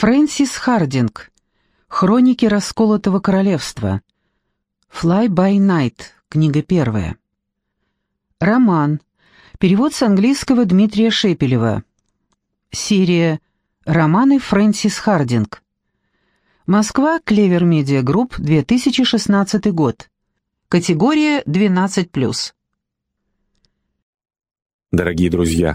Фрэнсис Хардинг. Хроники расколотого королевства. Fly by Night. Книга первая. Роман. Перевод с английского Дмитрия Шепелева. Серия «Романы Фрэнсис Хардинг». Москва, Клевер Медиа Групп, 2016 год. Категория 12+. Дорогие друзья,